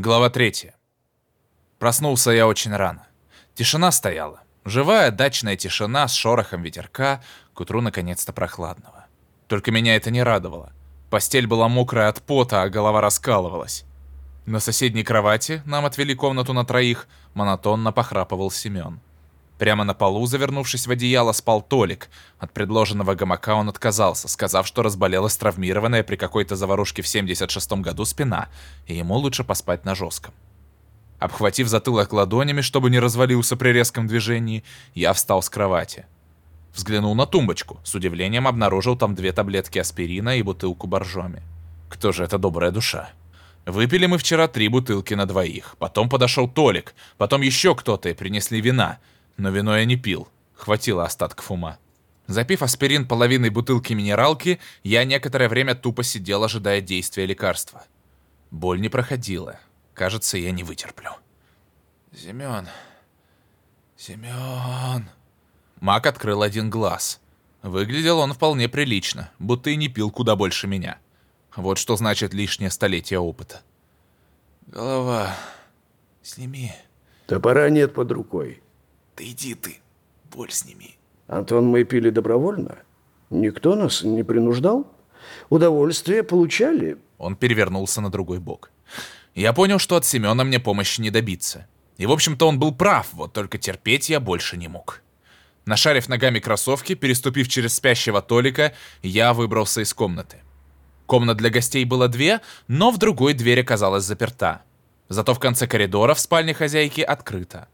Глава 3. Проснулся я очень рано. Тишина стояла. Живая дачная тишина с шорохом ветерка, к утру наконец-то прохладного. Только меня это не радовало. Постель была мокрая от пота, а голова раскалывалась. На соседней кровати, нам отвели комнату на троих, монотонно похрапывал Семен. Прямо на полу, завернувшись в одеяло, спал Толик. От предложенного гамака он отказался, сказав, что разболелась травмированная при какой-то заварушке в 76-м году спина, и ему лучше поспать на жестком. Обхватив затылок ладонями, чтобы не развалился при резком движении, я встал с кровати. Взглянул на тумбочку, с удивлением обнаружил там две таблетки аспирина и бутылку боржоми. Кто же эта добрая душа? Выпили мы вчера три бутылки на двоих, потом подошел Толик, потом еще кто-то и принесли вина — но вино я не пил, хватило остатков ума. Запив аспирин половиной бутылки минералки, я некоторое время тупо сидел, ожидая действия лекарства. Боль не проходила. Кажется, я не вытерплю. Семен. Семен. Мак открыл один глаз. Выглядел он вполне прилично, будто и не пил куда больше меня. Вот что значит лишнее столетие опыта. Голова. Сними. Топора нет под рукой. Да иди ты, боль сними. Антон, мы пили добровольно. Никто нас не принуждал. Удовольствие получали. Он перевернулся на другой бок. Я понял, что от Семена мне помощи не добиться. И, в общем-то, он был прав, вот только терпеть я больше не мог. Нашарив ногами кроссовки, переступив через спящего Толика, я выбрался из комнаты. Комнат для гостей было две, но в другой дверь оказалась заперта. Зато в конце коридора в спальне хозяйки открыто.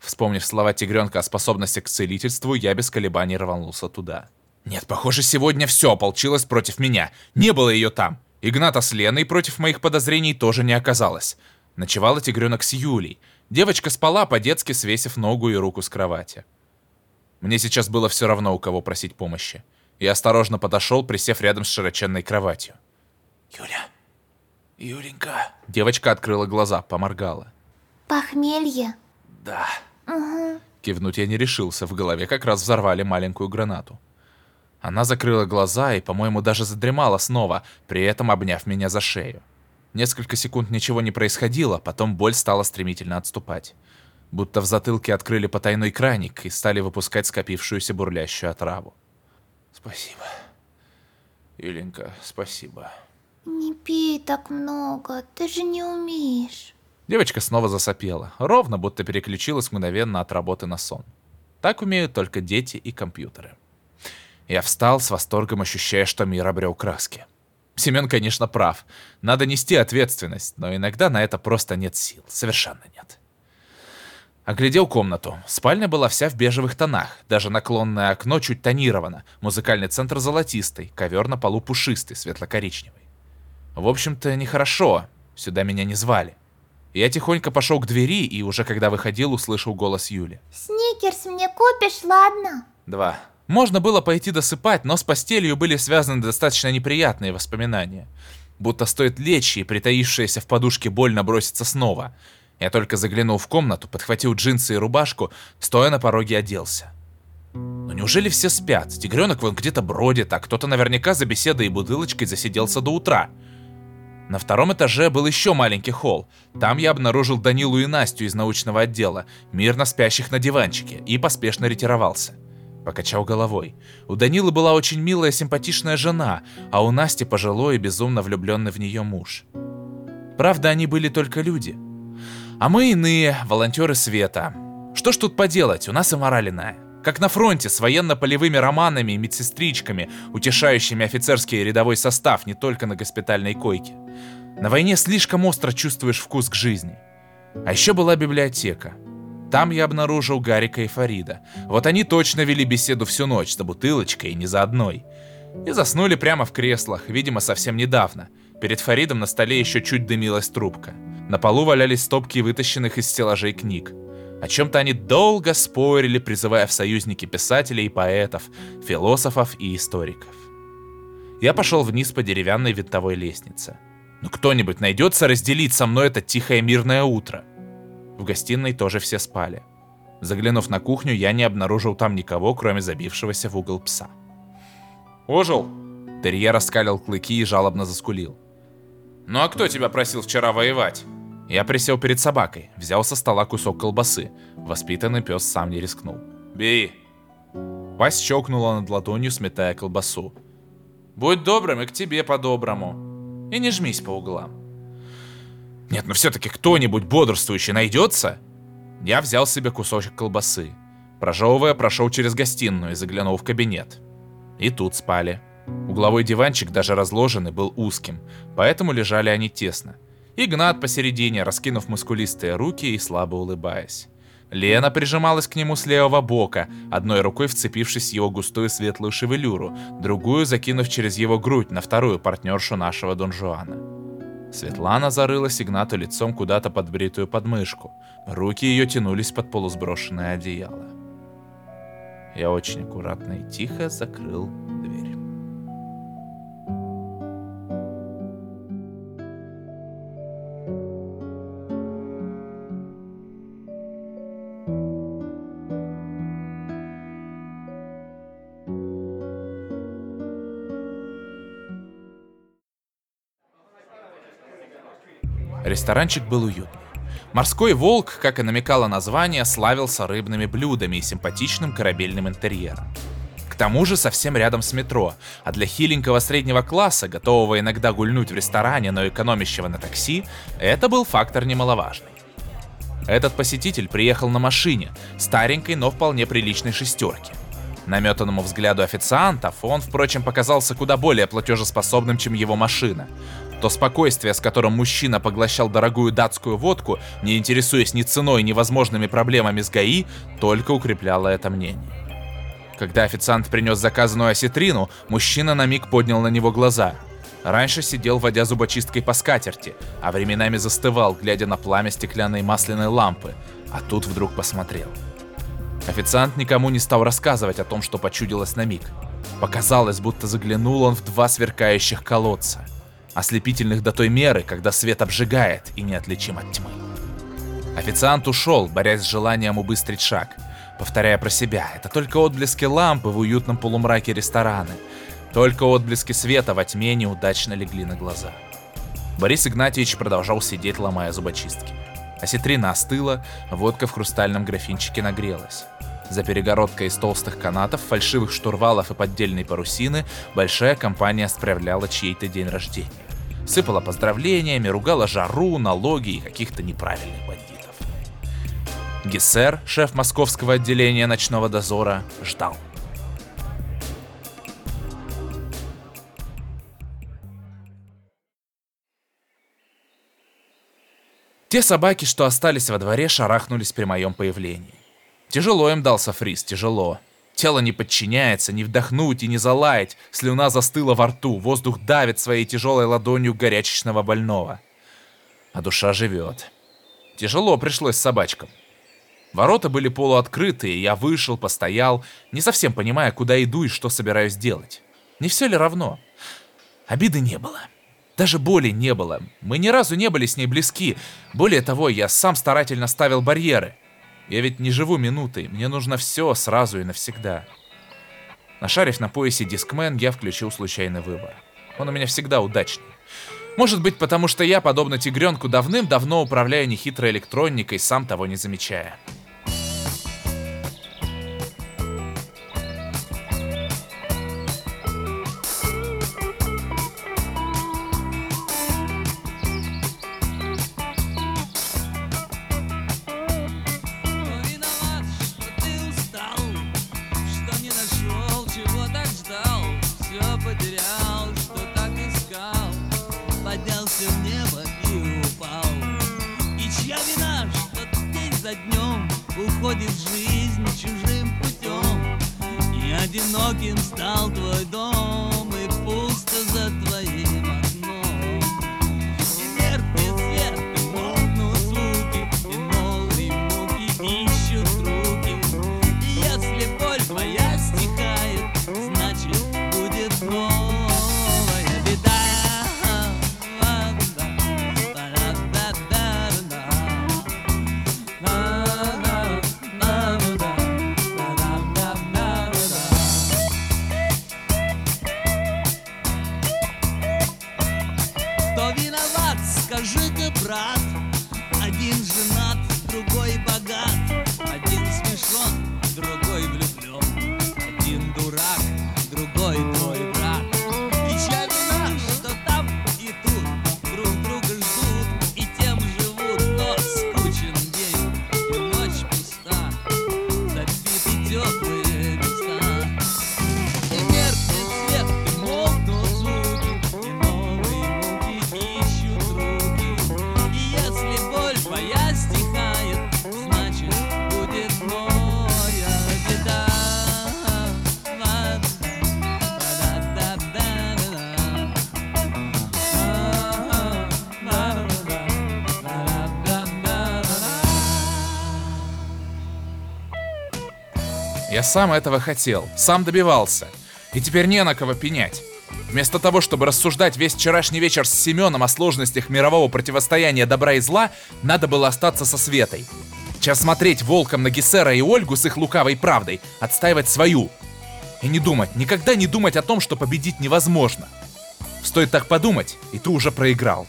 Вспомнив слова тигренка о способности к целительству, я без колебаний рванулся туда. Нет, похоже, сегодня все ополчилось против меня. Не было ее там. Игната с Леной против моих подозрений тоже не оказалось. Ночевала тигренок с Юлей. Девочка спала, по-детски свесив ногу и руку с кровати. Мне сейчас было все равно, у кого просить помощи. Я осторожно подошел, присев рядом с широченной кроватью. «Юля! Юленька!» Девочка открыла глаза, поморгала. «Похмелье?» «Да». Угу. Кивнуть я не решился, в голове как раз взорвали маленькую гранату. Она закрыла глаза и, по-моему, даже задремала снова, при этом обняв меня за шею. Несколько секунд ничего не происходило, потом боль стала стремительно отступать. Будто в затылке открыли потайной краник и стали выпускать скопившуюся бурлящую отраву. Спасибо. Юленька, спасибо. Не пей так много, ты же не умеешь. Девочка снова засопела, ровно будто переключилась мгновенно от работы на сон. Так умеют только дети и компьютеры. Я встал с восторгом, ощущая, что мир обрел краски. Семен, конечно, прав. Надо нести ответственность, но иногда на это просто нет сил. Совершенно нет. Оглядел комнату. Спальня была вся в бежевых тонах. Даже наклонное окно чуть тонировано. Музыкальный центр золотистый. Ковер на полу пушистый, светло-коричневый. В общем-то, нехорошо. Сюда меня не звали. Я тихонько пошел к двери и уже когда выходил, услышал голос Юли. «Сникерс мне купишь, ладно?» Два. Можно было пойти досыпать, но с постелью были связаны достаточно неприятные воспоминания. Будто стоит лечь, и притаившаяся в подушке боль набросится снова. Я только заглянул в комнату, подхватил джинсы и рубашку, стоя на пороге оделся. Но неужели все спят? Тигренок вон где-то бродит, а кто-то наверняка за беседой и бутылочкой засиделся до утра. На втором этаже был еще маленький холл. Там я обнаружил Данилу и Настю из научного отдела, мирно спящих на диванчике, и поспешно ретировался. Покачал головой. У Данилы была очень милая, симпатичная жена, а у Насти пожилой и безумно влюбленный в нее муж. Правда, они были только люди. А мы иные, волонтеры света. Что ж тут поделать, у нас и мораль иная. Как на фронте, с военно-полевыми романами и медсестричками, утешающими офицерский и рядовой состав не только на госпитальной койке. На войне слишком остро чувствуешь вкус к жизни. А еще была библиотека. Там я обнаружил Гарика и Фарида. Вот они точно вели беседу всю ночь, за бутылочкой и не за одной. И заснули прямо в креслах, видимо, совсем недавно. Перед Фаридом на столе еще чуть дымилась трубка. На полу валялись стопки вытащенных из стеллажей книг. О чем-то они долго спорили, призывая в союзники писателей и поэтов, философов и историков. Я пошел вниз по деревянной винтовой лестнице. Ну кто-нибудь найдется разделить со мной это тихое мирное утро? В гостиной тоже все спали. Заглянув на кухню, я не обнаружил там никого, кроме забившегося в угол пса. «Ожил?» Терьер раскалил клыки и жалобно заскулил. «Ну а кто тебя просил вчера воевать?» Я присел перед собакой, взял со стола кусок колбасы. Воспитанный пес сам не рискнул. «Бери!» Пасть щелкнула над ладонью, сметая колбасу. «Будь добрым и к тебе по-доброму. И не жмись по углам». «Нет, ну все-таки кто-нибудь бодрствующий найдется?» Я взял себе кусочек колбасы. Прожевывая, прошел через гостиную и заглянул в кабинет. И тут спали. Угловой диванчик, даже разложенный, был узким, поэтому лежали они тесно. Игнат посередине, раскинув мускулистые руки и слабо улыбаясь. Лена прижималась к нему с левого бока, одной рукой вцепившись в его густую светлую шевелюру, другую закинув через его грудь на вторую партнершу нашего Дон Жуана. Светлана зарылась Игнату лицом куда-то под бритую подмышку. Руки ее тянулись под полусброшенное одеяло. Я очень аккуратно и тихо закрыл дверь. Ресторанчик был уютный. Морской волк, как и намекало название, славился рыбными блюдами и симпатичным корабельным интерьером. К тому же совсем рядом с метро, а для хиленького среднего класса, готового иногда гульнуть в ресторане, но экономящего на такси, это был фактор немаловажный. Этот посетитель приехал на машине, старенькой, но вполне приличной шестерки. Наметанному взгляду официантов он, впрочем, показался куда более платежеспособным, чем его машина. То спокойствие, с которым мужчина поглощал дорогую датскую водку, не интересуясь ни ценой, ни возможными проблемами с ГАИ, только укрепляло это мнение. Когда официант принес заказанную осетрину, мужчина на миг поднял на него глаза. Раньше сидел, водя зубочисткой по скатерти, а временами застывал, глядя на пламя стеклянной масляной лампы, а тут вдруг посмотрел. Официант никому не стал рассказывать о том, что почудилось на миг. Показалось, будто заглянул он в два сверкающих колодца – ослепительных до той меры, когда свет обжигает и неотличим от тьмы. Официант ушел, борясь с желанием убыстрить шаг, повторяя про себя, это только отблески лампы в уютном полумраке ресторана, только отблески света во тьме неудачно легли на глаза. Борис Игнатьевич продолжал сидеть, ломая зубочистки. Осетрина остыла, водка в хрустальном графинчике нагрелась. За перегородкой из толстых канатов, фальшивых штурвалов и поддельной парусины большая компания справляла чей-то день рождения. Сыпала поздравлениями, ругала жару, налоги и каких-то неправильных бандитов. Гессер, шеф московского отделения ночного дозора, ждал. Те собаки, что остались во дворе, шарахнулись при моем появлении. Тяжело им дался фриз, тяжело. Тело не подчиняется, не вдохнуть и не залаять, слюна застыла во рту, воздух давит своей тяжелой ладонью горячечного больного. А душа живет. Тяжело пришлось собачкам. Ворота были полуоткрыты, и я вышел, постоял, не совсем понимая, куда иду и что собираюсь делать. Не все ли равно? Обиды не было. Даже боли не было. Мы ни разу не были с ней близки. Более того, я сам старательно ставил барьеры. Я ведь не живу минутой, мне нужно все сразу и навсегда. Нашарив на поясе дискмен, я включил случайный выбор. Он у меня всегда удачный. Может быть, потому что я, подобно тигренку, давным-давно управляю нехитрой электроникой, сам того не замечая. Я сам этого хотел, сам добивался. И теперь не на кого пенять. Вместо того, чтобы рассуждать весь вчерашний вечер с Семеном о сложностях мирового противостояния добра и зла, надо было остаться со Светой. Сейчас смотреть волком на Гессера и Ольгу с их лукавой правдой, отстаивать свою. И не думать, никогда не думать о том, что победить невозможно. Стоит так подумать, и ты уже проиграл.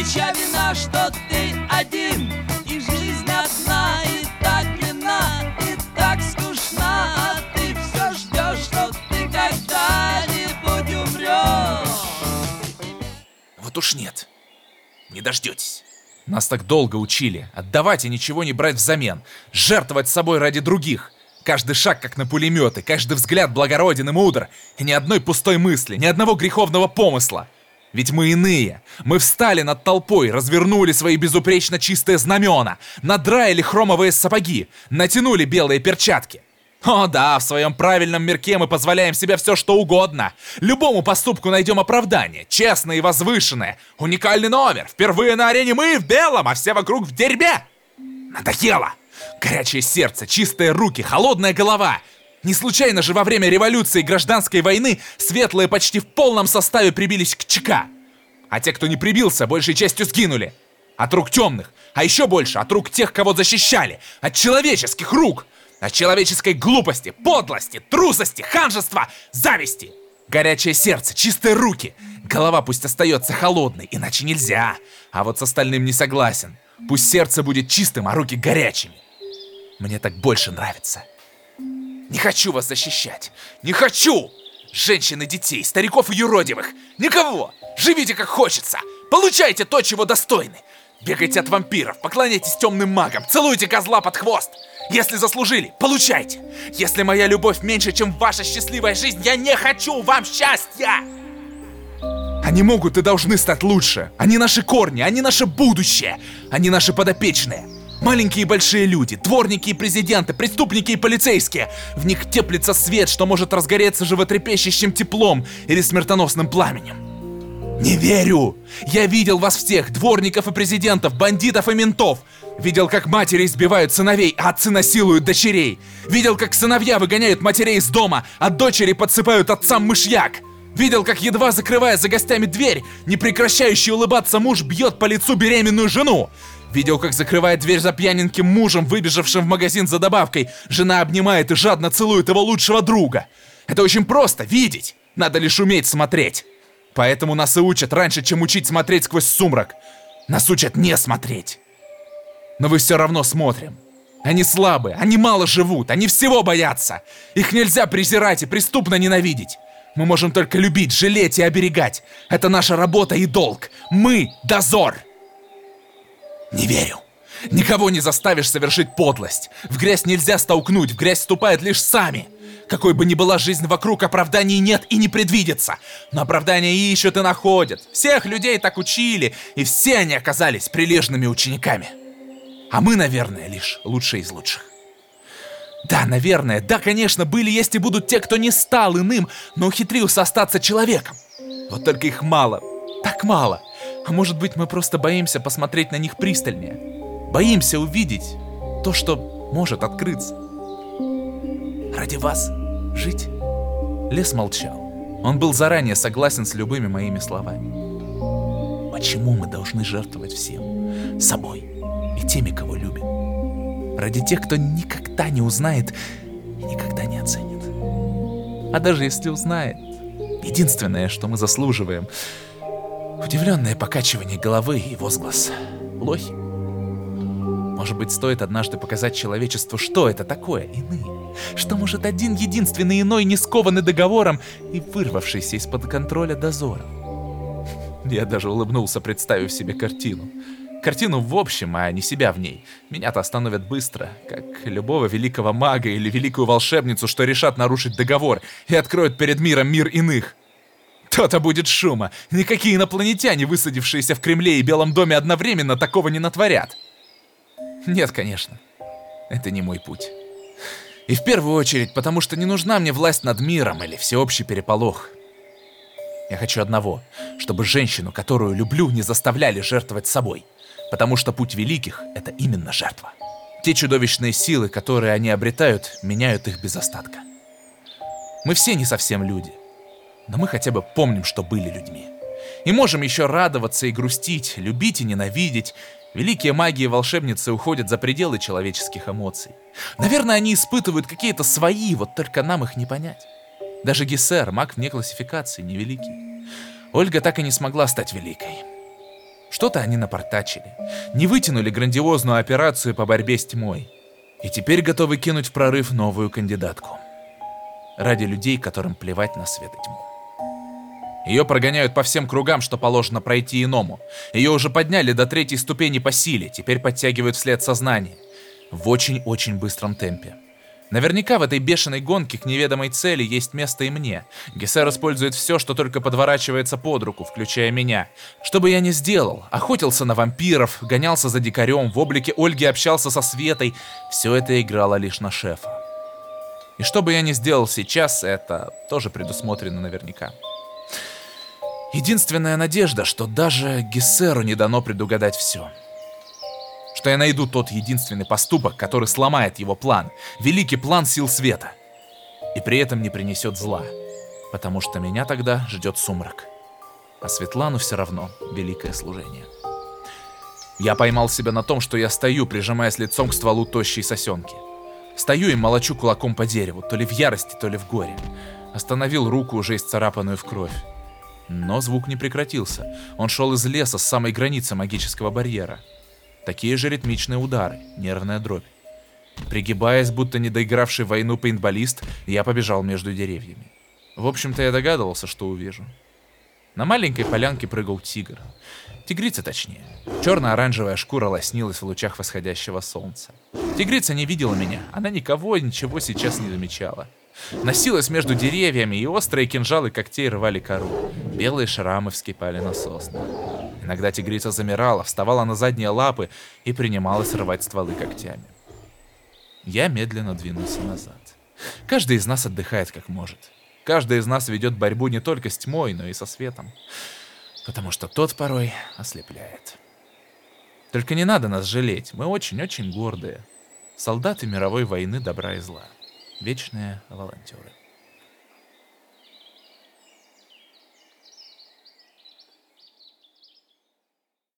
И чья вина, что ты один И жизнь одна и так длинна И так скучна А ты все ждешь, что ты когда-нибудь умрешь Вот уж нет. Не дождетесь. Нас так долго учили. Отдавать и ничего не брать взамен. Жертвовать собой ради других. Каждый шаг как на пулеметы, каждый взгляд благороден и мудр. И ни одной пустой мысли, ни одного греховного помысла. Ведь мы иные. Мы встали над толпой, развернули свои безупречно чистые знамена, надраили хромовые сапоги, натянули белые перчатки. О да, в своем правильном мирке мы позволяем себе все, что угодно. Любому поступку найдем оправдание, честное и возвышенное. Уникальный номер. Впервые на арене мы в белом, а все вокруг в дерьме. Надоело. Горячее сердце, чистые руки, холодная голова. Не случайно же во время революции и гражданской войны светлые почти в полном составе прибились к ЧК. А те, кто не прибился, большей частью сгинули. От рук темных, а еще больше от рук тех, кого защищали. От человеческих рук. От человеческой глупости, подлости, трусости, ханжества, зависти. Горячее сердце, чистые руки. Голова пусть остается холодной, иначе нельзя. А вот с остальным не согласен. Пусть сердце будет чистым, а руки горячими. Мне так больше нравится. Не хочу вас защищать. Не хочу! Женщин и детей, стариков и юродивых. Никого! Живите как хочется. Получайте то, чего достойны. Бегайте от вампиров, поклоняйтесь темным магам, целуйте козла под хвост. Если заслужили, получайте. Если моя любовь меньше, чем ваша счастливая жизнь, я не хочу вам счастья. Они могут и должны стать лучше. Они наши корни, они наше будущее. Они наши подопечные. Маленькие и большие люди, дворники и президенты, преступники и полицейские. В них теплится свет, что может разгореться животрепещущим теплом или смертоносным пламенем. Не верю! Я видел вас всех, дворников и президентов, бандитов и ментов. Видел, как матери избивают сыновей, а отцы насилуют дочерей. Видел, как сыновья выгоняют матерей из дома, а дочери подсыпают отцам мышьяк. Видел, как едва закрывая за гостями дверь, непрекращающий улыбаться муж бьет по лицу беременную жену. Видел, как закрывая дверь за пьяненьким мужем, выбежавшим в магазин за добавкой, жена обнимает и жадно целует его лучшего друга. Это очень просто видеть. Надо лишь уметь смотреть. Поэтому нас и учат раньше, чем учить смотреть сквозь сумрак. Нас учат не смотреть. Но вы все равно смотрим. Они слабые, они мало живут, они всего боятся. Их нельзя презирать и преступно ненавидеть. Мы можем только любить, жалеть и оберегать. Это наша работа и долг. Мы — дозор. Не верю. Никого не заставишь совершить подлость. В грязь нельзя столкнуть, в грязь ступают лишь сами. Какой бы ни была жизнь вокруг, оправданий нет и не предвидится. Но оправдания ищут и находят. Всех людей так учили, и все они оказались прилежными учениками. А мы, наверное, лишь лучшие из лучших. Да, наверное, да, конечно, были, есть и будут те, кто не стал иным, но ухитрился остаться человеком. Вот только их мало, так мало. А может быть, мы просто боимся посмотреть на них пристальнее. Боимся увидеть то, что может открыться. Ради вас жить? Лес молчал. Он был заранее согласен с любыми моими словами. Почему мы должны жертвовать всем? Собой и теми, кого любим? Ради тех, кто никогда не узнает и никогда не оценит. А даже если узнает, единственное, что мы заслуживаем — Удивленное покачивание головы и возглас. Лохи. Может быть, стоит однажды показать человечеству, что это такое иные. Что может один единственный иной, не скованный договором и вырвавшийся из-под контроля дозора. Я даже улыбнулся, представив себе картину. Картину в общем, а не себя в ней. Меня-то остановят быстро, как любого великого мага или великую волшебницу, что решат нарушить договор и откроют перед миром мир иных. То-то будет шума. Никакие инопланетяне, высадившиеся в Кремле и Белом доме одновременно, такого не натворят. Нет, конечно. Это не мой путь. И в первую очередь, потому что не нужна мне власть над миром или всеобщий переполох. Я хочу одного, чтобы женщину, которую люблю, не заставляли жертвовать собой. Потому что путь великих — это именно жертва. Те чудовищные силы, которые они обретают, меняют их без остатка. Мы все не совсем люди, но мы хотя бы помним, что были людьми. И можем еще радоваться и грустить, любить и ненавидеть. Великие маги и волшебницы уходят за пределы человеческих эмоций. Наверное, они испытывают какие-то свои, вот только нам их не понять. Даже Гессер, маг вне классификации, невеликий. Ольга так и не смогла стать великой. Что-то они напортачили. Не вытянули грандиозную операцию по борьбе с тьмой. И теперь готовы кинуть в прорыв новую кандидатку. Ради людей, которым плевать на свет и тьму. Ее прогоняют по всем кругам, что положено пройти иному. Ее уже подняли до третьей ступени по силе, теперь подтягивают вслед сознание. В очень-очень быстром темпе. Наверняка в этой бешеной гонке к неведомой цели есть место и мне. Гессер использует все, что только подворачивается под руку, включая меня. Что бы я ни сделал, охотился на вампиров, гонялся за дикарем, в облике Ольги общался со Светой, все это играло лишь на шефа. И что бы я ни сделал сейчас, это тоже предусмотрено наверняка. Единственная надежда, что даже Гессеру не дано предугадать все что я найду тот единственный поступок, который сломает его план, великий план сил света, и при этом не принесет зла, потому что меня тогда ждет сумрак, а Светлану все равно великое служение. Я поймал себя на том, что я стою, прижимаясь лицом к стволу тощей сосенки. Стою и молочу кулаком по дереву, то ли в ярости, то ли в горе. Остановил руку, уже исцарапанную в кровь. Но звук не прекратился. Он шел из леса с самой границы магического барьера. Такие же ритмичные удары, нервная дробь. Пригибаясь, будто не доигравший войну пейнтболист, я побежал между деревьями. В общем-то, я догадывался, что увижу. На маленькой полянке прыгал тигр. Тигрица точнее. Черно-оранжевая шкура лоснилась в лучах восходящего солнца. Тигрица не видела меня, она никого и ничего сейчас не замечала. Носилась между деревьями, и острые кинжалы когтей рвали кору. Белые шрамы вскипали на соснах. Иногда тигрица замирала, вставала на задние лапы и принималась рвать стволы когтями. Я медленно двинулся назад. Каждый из нас отдыхает как может. Каждый из нас ведет борьбу не только с тьмой, но и со светом. Потому что тот порой ослепляет. Только не надо нас жалеть, мы очень-очень гордые. Солдаты мировой войны добра и зла. Вечные волонтеры.